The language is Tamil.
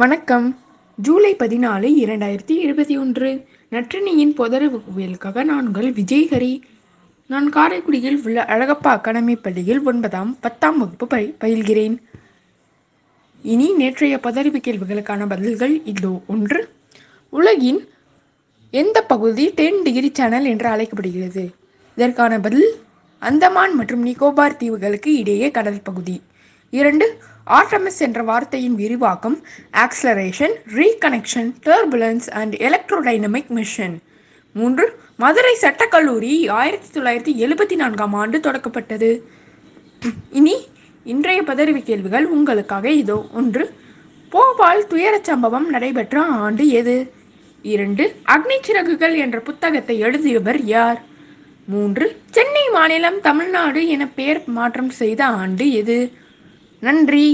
வணக்கம். ஜூலை பதினாலு இரண்டாயிரத்தி இருபத்தி ஒன்று. நற்றினியின் பொதறிவுகளுக்காக நான் உங்கள் விஜய்ஹரி. நான் காரைக்குடியில் உள்ள அழகப்பா அகாடமி பள்ளியில் ஒன்பதாம் பத்தாம் வகுப்பு பய பயில்கிறேன். இனி நேற்றைய பதறிவு கேள்விகளுக்கான பதில்கள் இதோ. ஒன்று உலகின் எந்த பகுதி டென் டிகிரி சேனல் என்று அழைக்கப்படுகிறது? இதற்கான பதில் அந்தமான் மற்றும் நிக்கோபார் தீவுகளுக்கு இடையே கடல் பகுதி. இரண்டு ஆர்டமிஸ் என்ற வார்த்தையின் விரிவாக்கம் acceleration reconnection turbulence and electrodynamic mission மூன்று மதுரை சட்டக்கல்லூரி ஆயிரத்தி தொள்ளாயிரத்தி எழுபத்தி நான்காம் ஆண்டு தொடக்கப்பட்டது. இனி இன்றைய பதறிவு கேள்விகள் உங்களுக்காக இதோ. ஒன்று போபால் துயரச் சம்பவம் நடைபெற்ற ஆண்டு எது? இரண்டு அக்னி சிறகுகள் என்ற புத்தகத்தை எழுதியவர் யார்? மூன்று சென்னை மாநிலம் தமிழ்நாடு என பெயர் மாற்றம் செய்த ஆண்டு எது? நன்றி.